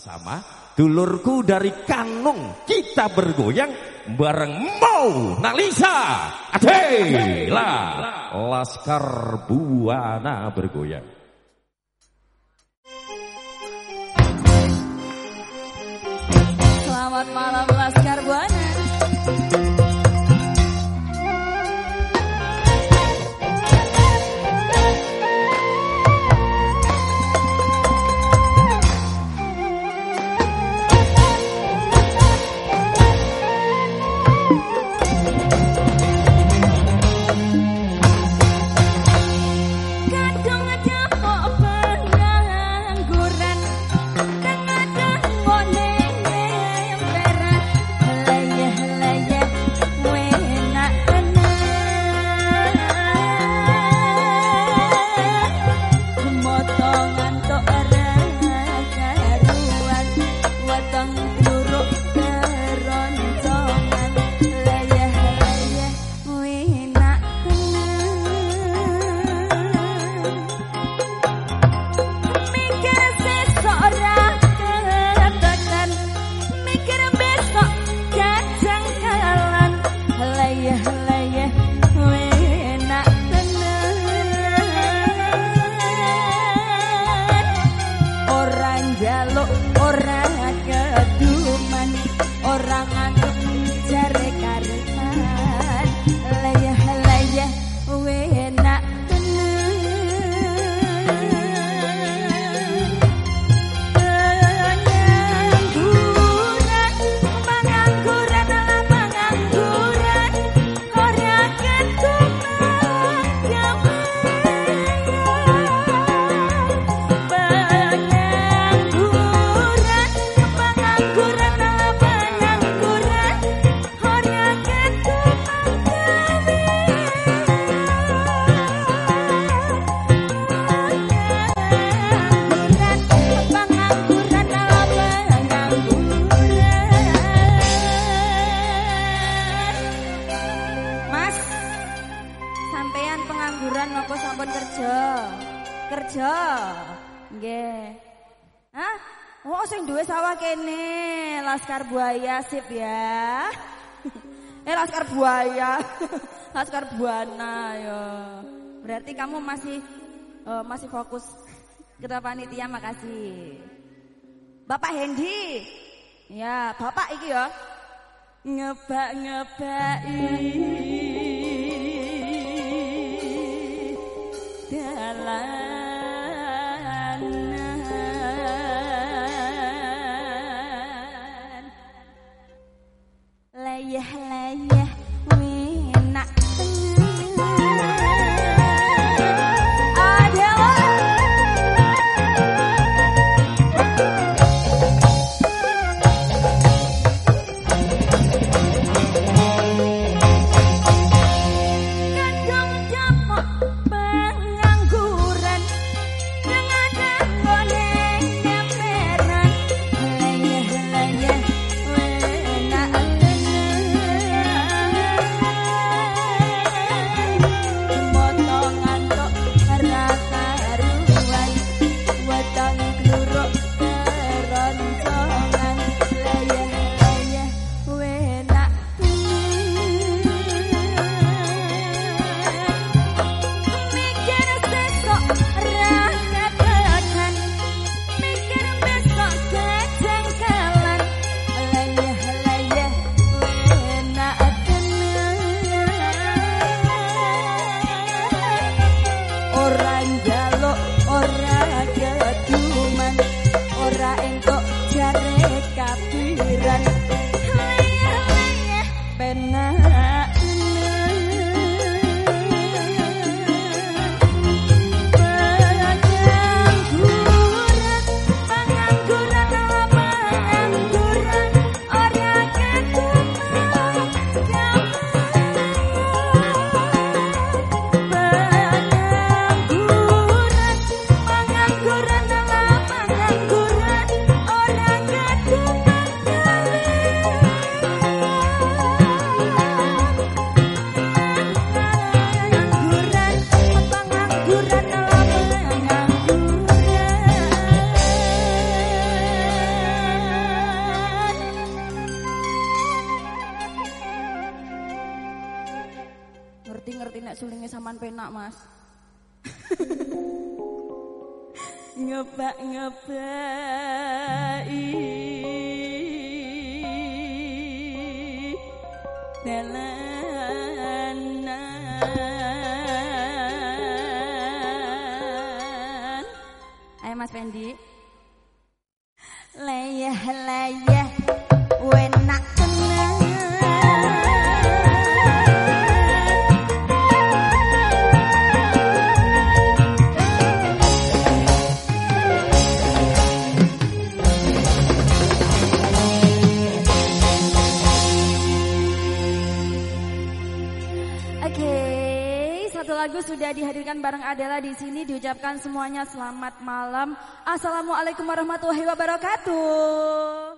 sama-sama dulurku dari Kanung kita bergoyang bareng Mau Nalisa Adela Laskar Buana bergoyang. Selamat malam Laskar Buana sip ya. eh Laskar Buaya. Laskar Buana ya. Berarti kamu masih uh, masih fokus ketua panitia makasih. Bapak Hendy. Ya, Bapak iki ya. Ngebak-ngebaki your. Yeah. Nek sulinge sampean penak, Mas. ngebak ngebak dalanan. Ayo Mas Fendi Layah layah wenak Oke, satu lagu sudah dihadirkan bareng Adela di sini diucapkan semuanya selamat malam. Assalamualaikum warahmatullahi wabarakatuh.